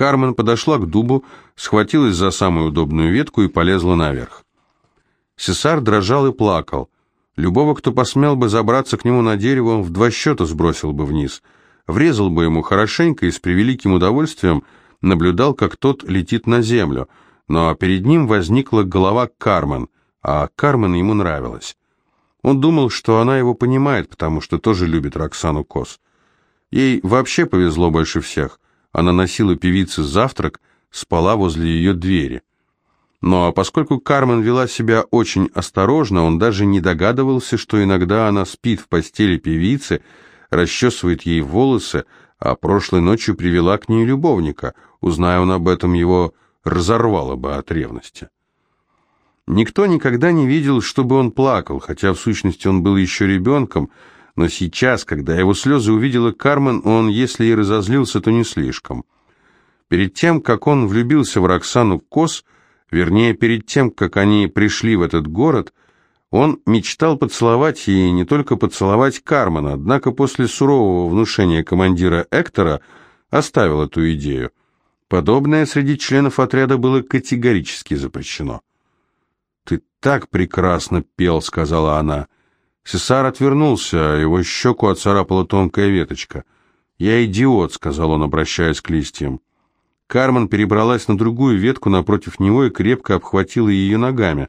Кармен подошла к дубу, схватилась за самую удобную ветку и полезла наверх. Сесар дрожал и плакал. Любого, кто посмел бы забраться к нему на дерево, он в два счета сбросил бы вниз. Врезал бы ему хорошенько и с превеликим удовольствием наблюдал, как тот летит на землю. Но перед ним возникла голова Кармен, а Кармен ему нравилась. Он думал, что она его понимает, потому что тоже любит Роксану Кос. Ей вообще повезло больше всех. Она носила певице завтрак, спала возле ее двери. Но поскольку Кармен вела себя очень осторожно, он даже не догадывался, что иногда она спит в постели певицы, расчесывает ей волосы, а прошлой ночью привела к ней любовника. Узная он об этом, его разорвало бы от ревности. Никто никогда не видел, чтобы он плакал, хотя в сущности он был еще ребенком, но сейчас, когда его слезы увидела Кармен, он, если и разозлился, то не слишком. Перед тем, как он влюбился в Роксану Кос, вернее, перед тем, как они пришли в этот город, он мечтал поцеловать и не только поцеловать Кармена, однако после сурового внушения командира Эктора оставил эту идею. Подобное среди членов отряда было категорически запрещено. «Ты так прекрасно пел», — сказала она, — Сесар отвернулся, его щеку оцарапала тонкая веточка. «Я идиот», — сказал он, обращаясь к листьям. Кармен перебралась на другую ветку напротив него и крепко обхватила ее ногами.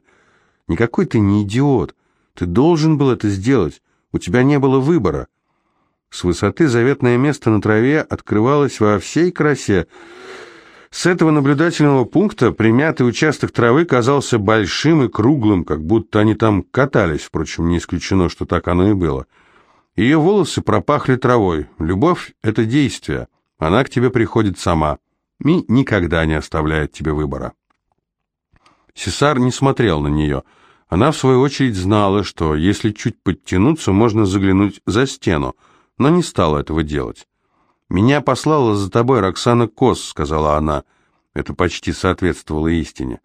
«Никакой ты не идиот. Ты должен был это сделать. У тебя не было выбора». С высоты заветное место на траве открывалось во всей красе. С этого наблюдательного пункта примятый участок травы казался большим и круглым, как будто они там катались, впрочем, не исключено, что так оно и было. Ее волосы пропахли травой. Любовь — это действие. Она к тебе приходит сама. И никогда не оставляет тебе выбора. Сесар не смотрел на нее. Она, в свою очередь, знала, что если чуть подтянуться, можно заглянуть за стену, но не стала этого делать. «Меня послала за тобой Роксана Кос», — сказала она. Это почти соответствовало истине.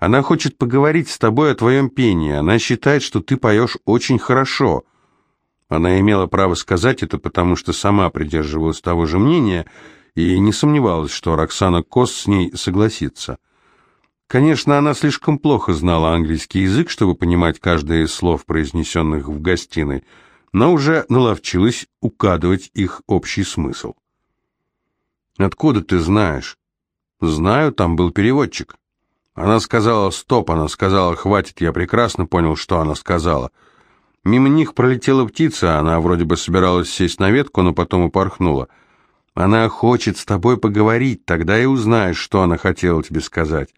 «Она хочет поговорить с тобой о твоем пении. Она считает, что ты поешь очень хорошо». Она имела право сказать это, потому что сама придерживалась того же мнения и не сомневалась, что Роксана Кос с ней согласится. Конечно, она слишком плохо знала английский язык, чтобы понимать каждое из слов, произнесенных в гостиной, но уже наловчилась угадывать их общий смысл. «Откуда ты знаешь?» «Знаю, там был переводчик». Она сказала «стоп», она сказала «хватит», я прекрасно понял, что она сказала. Мимо них пролетела птица, она вроде бы собиралась сесть на ветку, но потом упорхнула. Она хочет с тобой поговорить, тогда и узнаешь, что она хотела тебе сказать.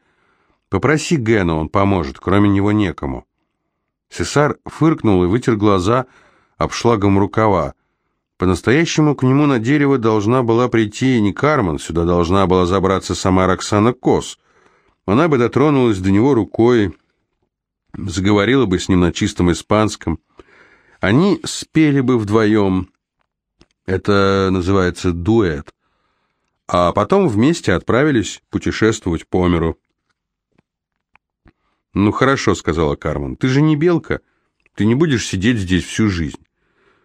Попроси Гена, он поможет, кроме него некому». Сесар фыркнул и вытер глаза, — обшлагом рукава. По-настоящему к нему на дерево должна была прийти не Кармен, сюда должна была забраться сама Роксана Кос. Она бы дотронулась до него рукой, заговорила бы с ним на чистом испанском. Они спели бы вдвоем. Это называется дуэт. А потом вместе отправились путешествовать по миру. «Ну хорошо», — сказала Кармен, — «ты же не белка. Ты не будешь сидеть здесь всю жизнь.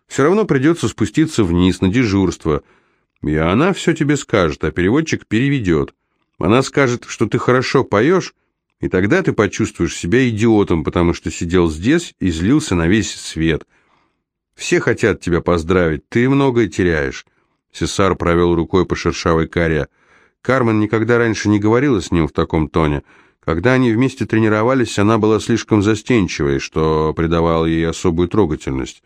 Все равно придется спуститься вниз на дежурство. И она все тебе скажет, а переводчик переведет. Она скажет, что ты хорошо поешь, и тогда ты почувствуешь себя идиотом, потому что сидел здесь и злился на весь свет. Все хотят тебя поздравить, ты многое теряешь. Сесар провел рукой по шершавой коре. Кармен никогда раньше не говорила с ним в таком тоне. Когда они вместе тренировались, она была слишком застенчивой, что придавало ей особую трогательность.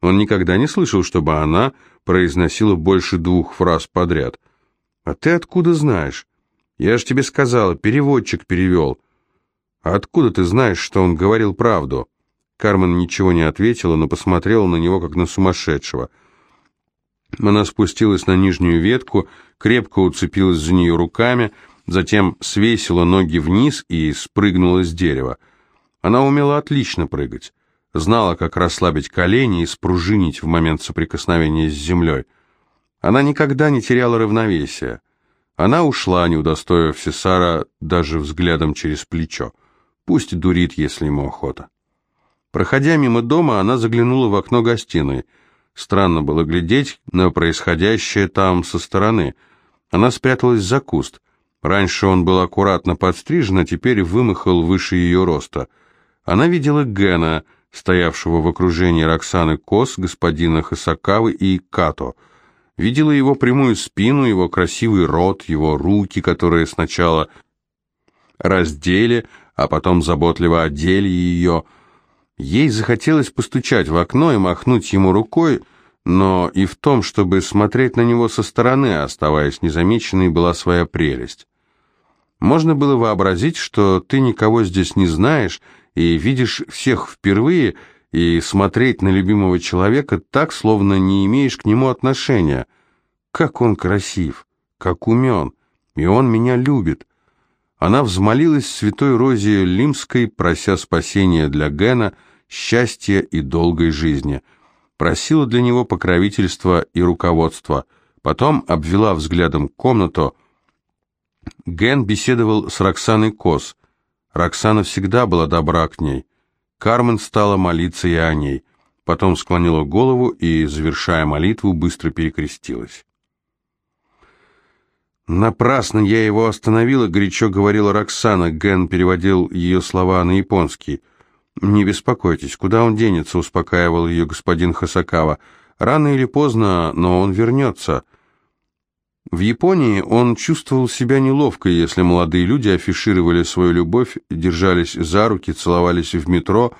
Он никогда не слышал, чтобы она произносила больше двух фраз подряд. «А ты откуда знаешь? Я же тебе сказала, переводчик перевел». «А откуда ты знаешь, что он говорил правду?» Кармен ничего не ответила, но посмотрела на него, как на сумасшедшего. Она спустилась на нижнюю ветку, крепко уцепилась за нее руками, затем свесила ноги вниз и спрыгнула с дерева. Она умела отлично прыгать знала, как расслабить колени и спружинить в момент соприкосновения с землей. Она никогда не теряла равновесия. Она ушла, не удостоив Сесара даже взглядом через плечо. Пусть дурит, если ему охота. Проходя мимо дома, она заглянула в окно гостиной. Странно было глядеть на происходящее там со стороны. Она спряталась за куст. Раньше он был аккуратно подстрижен, а теперь вымахал выше ее роста. Она видела Гена, стоявшего в окружении Роксаны Кос, господина Хасакавы и Като. Видела его прямую спину, его красивый рот, его руки, которые сначала раздели, а потом заботливо одели ее. Ей захотелось постучать в окно и махнуть ему рукой, но и в том, чтобы смотреть на него со стороны, оставаясь незамеченной, была своя прелесть. Можно было вообразить, что ты никого здесь не знаешь и видишь всех впервые, и смотреть на любимого человека так, словно не имеешь к нему отношения. Как он красив, как умен, и он меня любит. Она взмолилась святой Розе Лимской, прося спасения для Гена, счастья и долгой жизни. Просила для него покровительства и руководства. Потом обвела взглядом комнату. Ген беседовал с Роксаной Кос. Роксана всегда была добра к ней. Кармен стала молиться и о ней. Потом склонила голову и, завершая молитву, быстро перекрестилась. «Напрасно я его остановила», — горячо говорила Роксана. Ген переводил ее слова на японский. «Не беспокойтесь, куда он денется?» — успокаивал ее господин Хасакава. «Рано или поздно, но он вернется». В Японии он чувствовал себя неловко, если молодые люди афишировали свою любовь, держались за руки, целовались в метро.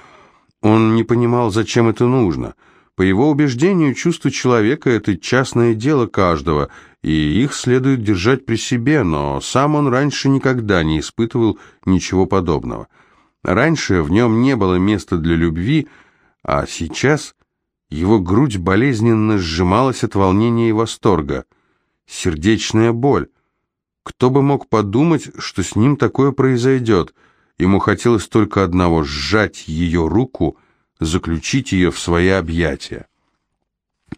Он не понимал, зачем это нужно. По его убеждению, чувство человека – это частное дело каждого, и их следует держать при себе, но сам он раньше никогда не испытывал ничего подобного. Раньше в нем не было места для любви, а сейчас его грудь болезненно сжималась от волнения и восторга – сердечная боль. Кто бы мог подумать, что с ним такое произойдет? Ему хотелось только одного — сжать ее руку, заключить ее в свои объятия.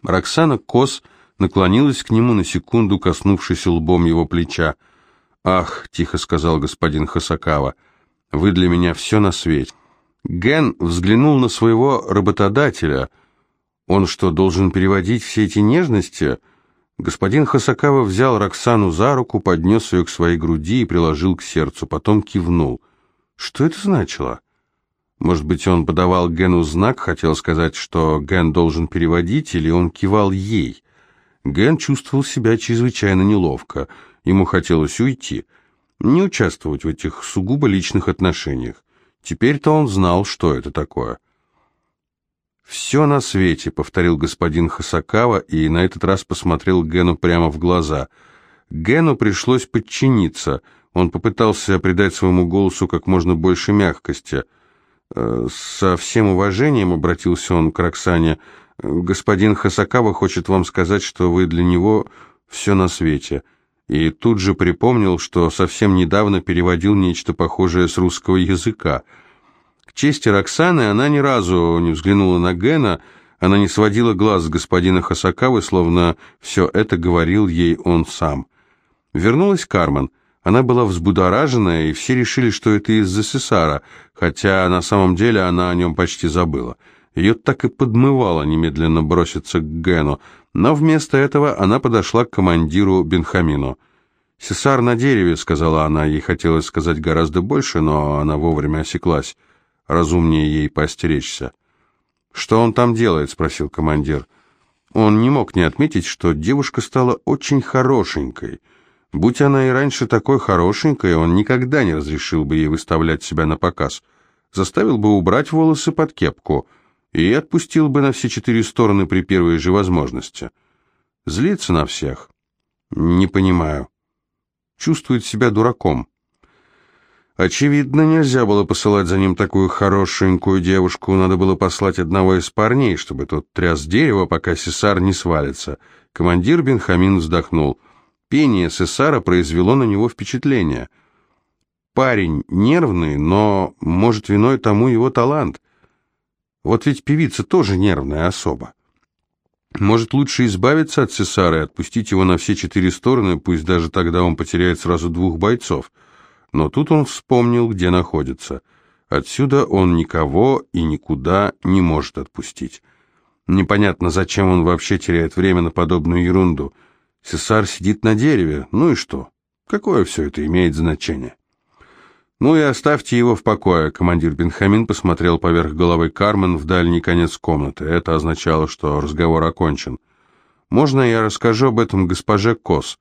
Роксана Кос наклонилась к нему на секунду, коснувшись лбом его плеча. «Ах», — тихо сказал господин Хасакава, — «вы для меня все на свете». Ген взглянул на своего работодателя. Он что, должен переводить все эти нежности? Господин Хасакава взял Роксану за руку, поднес ее к своей груди и приложил к сердцу, потом кивнул. Что это значило? Может быть, он подавал Гену знак, хотел сказать, что Ген должен переводить, или он кивал ей? Ген чувствовал себя чрезвычайно неловко. Ему хотелось уйти, не участвовать в этих сугубо личных отношениях. Теперь-то он знал, что это такое. «Все на свете», — повторил господин Хасакава и на этот раз посмотрел Гену прямо в глаза. Гену пришлось подчиниться. Он попытался придать своему голосу как можно больше мягкости. «Э, «Со всем уважением», — обратился он к Роксане, — «господин Хасакава хочет вам сказать, что вы для него все на свете». И тут же припомнил, что совсем недавно переводил нечто похожее с русского языка — чести Роксаны она ни разу не взглянула на Гена, она не сводила глаз с господина Хасакавы, словно все это говорил ей он сам. Вернулась Кармен. Она была взбудоражена, и все решили, что это из-за Сесара, хотя на самом деле она о нем почти забыла. Ее так и подмывало немедленно броситься к Гену, но вместо этого она подошла к командиру Бенхамину. «Сесар на дереве», — сказала она, ей хотелось сказать гораздо больше, но она вовремя осеклась разумнее ей постеречься. «Что он там делает?» — спросил командир. Он не мог не отметить, что девушка стала очень хорошенькой. Будь она и раньше такой хорошенькой, он никогда не разрешил бы ей выставлять себя на показ. Заставил бы убрать волосы под кепку и отпустил бы на все четыре стороны при первой же возможности. Злится на всех? Не понимаю. Чувствует себя дураком. Очевидно, нельзя было посылать за ним такую хорошенькую девушку, надо было послать одного из парней, чтобы тот тряс дерево, пока Сесар не свалится. Командир Бенхамин вздохнул. Пение Сесара произвело на него впечатление. Парень нервный, но, может, виной тому его талант. Вот ведь певица тоже нервная особа. Может, лучше избавиться от Сесара и отпустить его на все четыре стороны, пусть даже тогда он потеряет сразу двух бойцов — но тут он вспомнил, где находится. Отсюда он никого и никуда не может отпустить. Непонятно, зачем он вообще теряет время на подобную ерунду. Сесар сидит на дереве. Ну и что? Какое все это имеет значение? Ну и оставьте его в покое. Командир Бенхамин посмотрел поверх головы Кармен в дальний конец комнаты. Это означало, что разговор окончен. Можно я расскажу об этом госпоже Кос?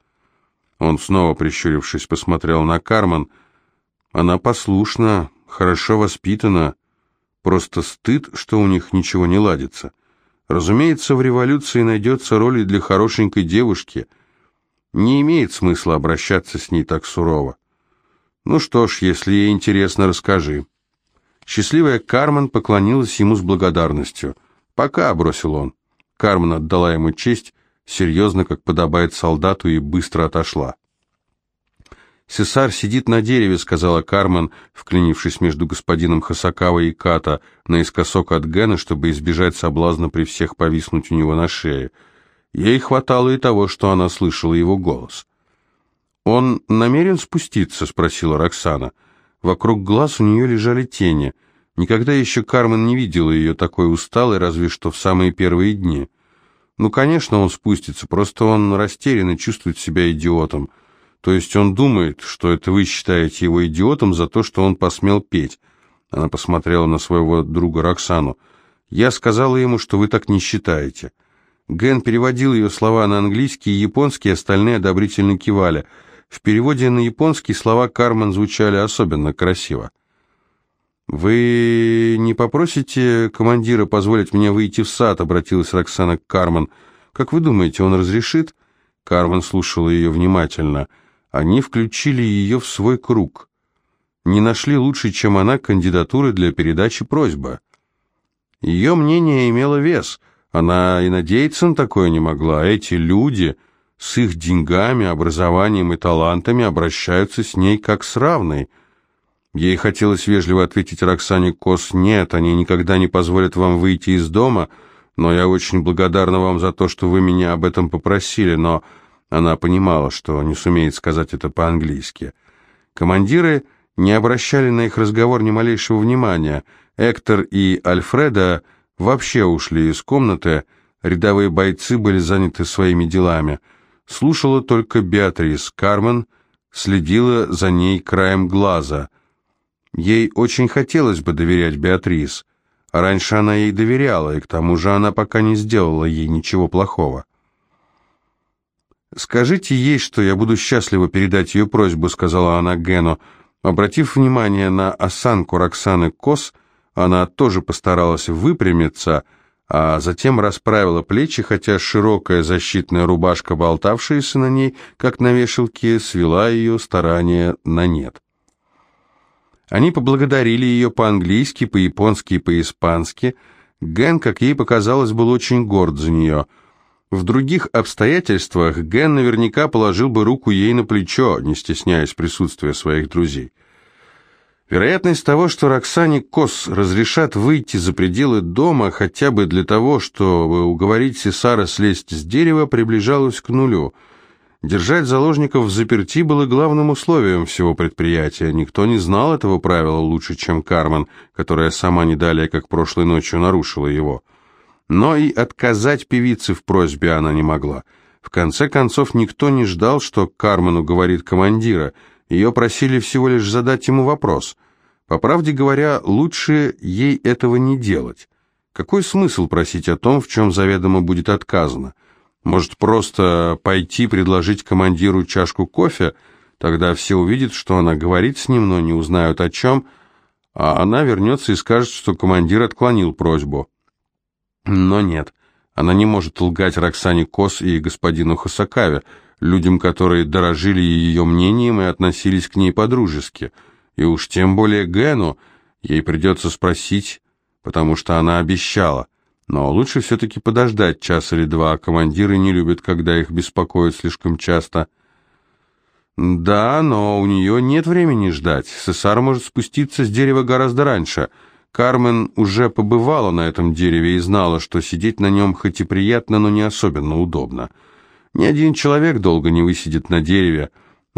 Он снова, прищурившись, посмотрел на Кармен. Она послушна, хорошо воспитана. Просто стыд, что у них ничего не ладится. Разумеется, в революции найдется роль и для хорошенькой девушки. Не имеет смысла обращаться с ней так сурово. Ну что ж, если ей интересно, расскажи. Счастливая Кармен поклонилась ему с благодарностью. «Пока», — бросил он. Кармен отдала ему честь, серьезно, как подобает солдату, и быстро отошла. «Сесар сидит на дереве», — сказала Кармен, вклинившись между господином Хасакава и Ката наискосок от Гена, чтобы избежать соблазна при всех повиснуть у него на шее. Ей хватало и того, что она слышала его голос. «Он намерен спуститься?» — спросила Роксана. Вокруг глаз у нее лежали тени. Никогда еще Кармен не видела ее такой усталой, разве что в самые первые дни. Ну, конечно, он спустится, просто он растерян и чувствует себя идиотом. То есть он думает, что это вы считаете его идиотом за то, что он посмел петь. Она посмотрела на своего друга Роксану. Я сказала ему, что вы так не считаете. Ген переводил ее слова на английский и японский, остальные одобрительно кивали. В переводе на японский слова Кармен звучали особенно красиво. «Вы не попросите командира позволить мне выйти в сад?» — обратилась Роксана к Кармен. «Как вы думаете, он разрешит?» Кармен слушала ее внимательно — они включили ее в свой круг. Не нашли лучше, чем она, кандидатуры для передачи просьба. Ее мнение имело вес. Она и надеяться на такое не могла. Эти люди с их деньгами, образованием и талантами обращаются с ней как с равной. Ей хотелось вежливо ответить Роксане Кос, «Нет, они никогда не позволят вам выйти из дома, но я очень благодарна вам за то, что вы меня об этом попросили, но она понимала, что не сумеет сказать это по-английски. Командиры не обращали на их разговор ни малейшего внимания. Эктор и Альфреда вообще ушли из комнаты, рядовые бойцы были заняты своими делами. Слушала только Беатрис. Кармен следила за ней краем глаза. Ей очень хотелось бы доверять Беатрис. Раньше она ей доверяла, и к тому же она пока не сделала ей ничего плохого. «Скажите ей, что я буду счастлива передать ее просьбу», — сказала она Гену. Обратив внимание на осанку Роксаны Кос, она тоже постаралась выпрямиться, а затем расправила плечи, хотя широкая защитная рубашка, болтавшаяся на ней, как на вешалке, свела ее старания на нет. Они поблагодарили ее по-английски, по-японски и по-испански. Ген, как ей показалось, был очень горд за нее — в других обстоятельствах Ген наверняка положил бы руку ей на плечо, не стесняясь присутствия своих друзей. Вероятность того, что Роксане Кос разрешат выйти за пределы дома хотя бы для того, чтобы уговорить Сесара слезть с дерева, приближалась к нулю. Держать заложников в заперти было главным условием всего предприятия. Никто не знал этого правила лучше, чем Кармен, которая сама не далее, как прошлой ночью, нарушила его. Но и отказать певице в просьбе она не могла. В конце концов, никто не ждал, что Кармену говорит командира. Ее просили всего лишь задать ему вопрос. По правде говоря, лучше ей этого не делать. Какой смысл просить о том, в чем заведомо будет отказано? Может, просто пойти предложить командиру чашку кофе? Тогда все увидят, что она говорит с ним, но не узнают о чем, а она вернется и скажет, что командир отклонил просьбу. Но нет, она не может лгать Роксане Кос и господину Хасакаве, людям, которые дорожили ее мнением и относились к ней подружески. И уж тем более Гэну ей придется спросить, потому что она обещала. Но лучше все-таки подождать час или два, командиры не любят, когда их беспокоят слишком часто. Да, но у нее нет времени ждать. Сесар может спуститься с дерева гораздо раньше — Кармен уже побывала на этом дереве и знала, что сидеть на нем хоть и приятно, но не особенно удобно. Ни один человек долго не высидит на дереве,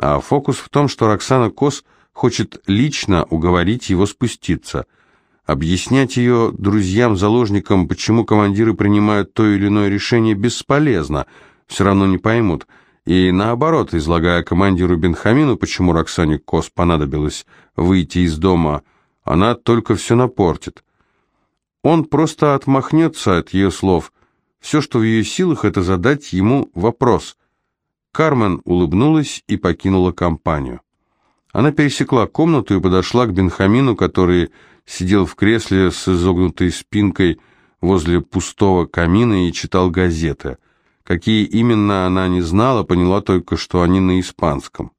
а фокус в том, что Роксана Кос хочет лично уговорить его спуститься. Объяснять ее друзьям-заложникам, почему командиры принимают то или иное решение, бесполезно, все равно не поймут. и наоборот, излагая командиру Бенхамину, почему Роксане Кос понадобилось выйти из дома, она только все напортит. Он просто отмахнется от ее слов. Все, что в ее силах, это задать ему вопрос. Кармен улыбнулась и покинула компанию. Она пересекла комнату и подошла к Бенхамину, который сидел в кресле с изогнутой спинкой возле пустого камина и читал газеты. Какие именно она не знала, поняла только, что они на испанском.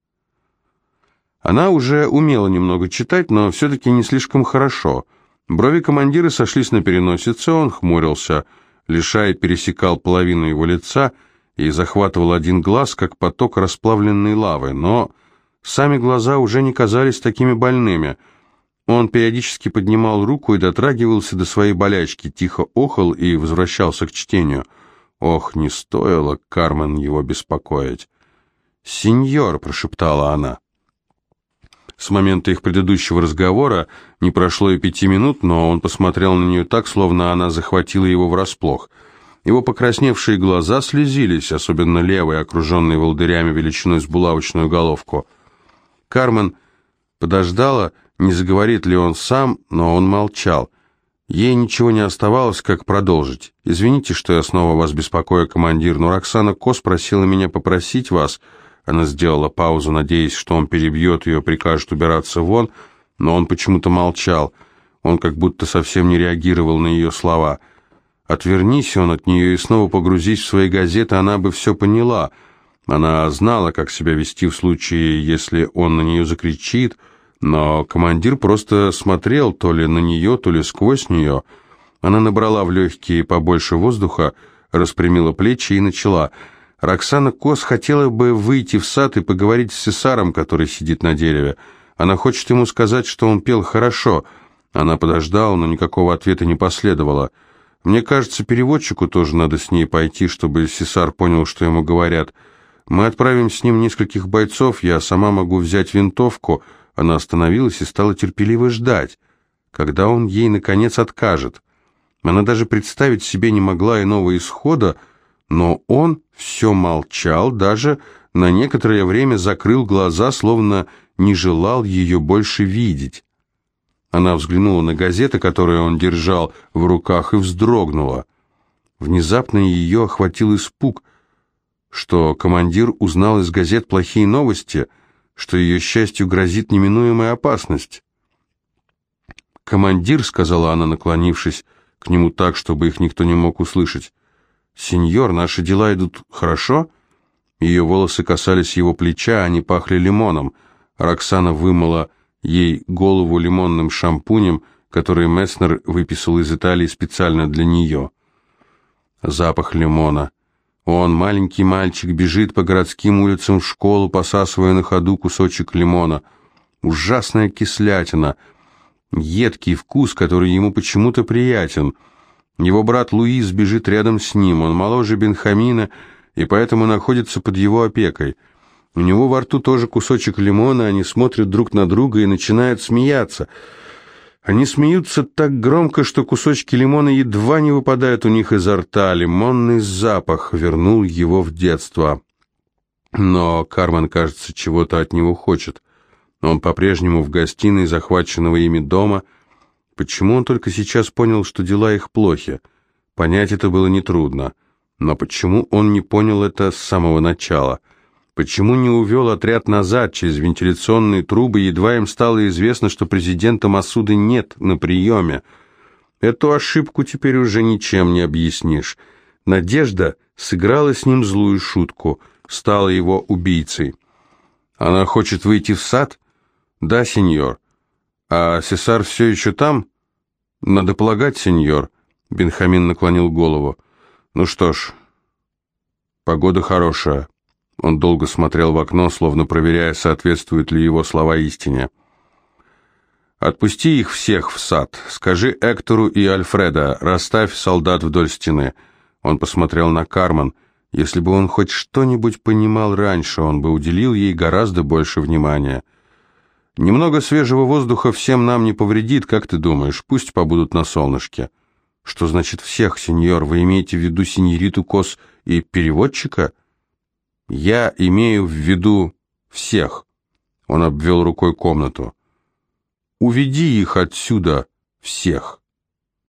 Она уже умела немного читать, но все-таки не слишком хорошо. Брови командира сошлись на переносице, он хмурился. Лишай пересекал половину его лица и захватывал один глаз, как поток расплавленной лавы, но сами глаза уже не казались такими больными. Он периодически поднимал руку и дотрагивался до своей болячки, тихо охал и возвращался к чтению. Ох, не стоило Кармен его беспокоить. «Сеньор», — прошептала она. С момента их предыдущего разговора не прошло и пяти минут, но он посмотрел на нее так, словно она захватила его врасплох. Его покрасневшие глаза слезились, особенно левый, окруженный волдырями величиной с булавочную головку. Кармен подождала, не заговорит ли он сам, но он молчал. Ей ничего не оставалось, как продолжить. «Извините, что я снова вас беспокою, командир, но Роксана Кос просила меня попросить вас...» Она сделала паузу, надеясь, что он перебьет ее, прикажет убираться вон, но он почему-то молчал. Он как будто совсем не реагировал на ее слова. Отвернись он от нее и снова погрузись в свои газеты, она бы все поняла. Она знала, как себя вести в случае, если он на нее закричит, но командир просто смотрел то ли на нее, то ли сквозь нее. Она набрала в легкие побольше воздуха, распрямила плечи и начала — Роксана Кос хотела бы выйти в сад и поговорить с Сесаром, который сидит на дереве. Она хочет ему сказать, что он пел хорошо. Она подождала, но никакого ответа не последовало. Мне кажется, переводчику тоже надо с ней пойти, чтобы Сесар понял, что ему говорят. Мы отправим с ним нескольких бойцов, я сама могу взять винтовку. Она остановилась и стала терпеливо ждать, когда он ей, наконец, откажет. Она даже представить себе не могла иного исхода, но он все молчал, даже на некоторое время закрыл глаза, словно не желал ее больше видеть. Она взглянула на газеты, которые он держал в руках, и вздрогнула. Внезапно ее охватил испуг, что командир узнал из газет плохие новости, что ее счастью грозит неминуемая опасность. «Командир», — сказала она, наклонившись к нему так, чтобы их никто не мог услышать, «Сеньор, наши дела идут хорошо?» Ее волосы касались его плеча, они пахли лимоном. Роксана вымыла ей голову лимонным шампунем, который Месснер выписал из Италии специально для нее. Запах лимона. Он, маленький мальчик, бежит по городским улицам в школу, посасывая на ходу кусочек лимона. Ужасная кислятина. Едкий вкус, который ему почему-то приятен — его брат Луис бежит рядом с ним, он моложе Бенхамина и поэтому находится под его опекой. У него во рту тоже кусочек лимона, они смотрят друг на друга и начинают смеяться. Они смеются так громко, что кусочки лимона едва не выпадают у них изо рта. Лимонный запах вернул его в детство. Но Карман, кажется, чего-то от него хочет. Он по-прежнему в гостиной захваченного ими дома – Почему он только сейчас понял, что дела их плохи? Понять это было нетрудно. Но почему он не понял это с самого начала? Почему не увел отряд назад через вентиляционные трубы, едва им стало известно, что президента Масуды нет на приеме? Эту ошибку теперь уже ничем не объяснишь. Надежда сыграла с ним злую шутку, стала его убийцей. Она хочет выйти в сад? Да, сеньор. «А Сесар все еще там?» «Надо полагать, сеньор», — Бенхамин наклонил голову. «Ну что ж, погода хорошая». Он долго смотрел в окно, словно проверяя, соответствуют ли его слова истине. «Отпусти их всех в сад. Скажи Эктору и Альфреда, расставь солдат вдоль стены». Он посмотрел на Кармен. Если бы он хоть что-нибудь понимал раньше, он бы уделил ей гораздо больше внимания. Немного свежего воздуха всем нам не повредит, как ты думаешь? Пусть побудут на солнышке. Что значит всех, сеньор? Вы имеете в виду сеньориту Кос и переводчика? Я имею в виду всех. Он обвел рукой комнату. Уведи их отсюда всех.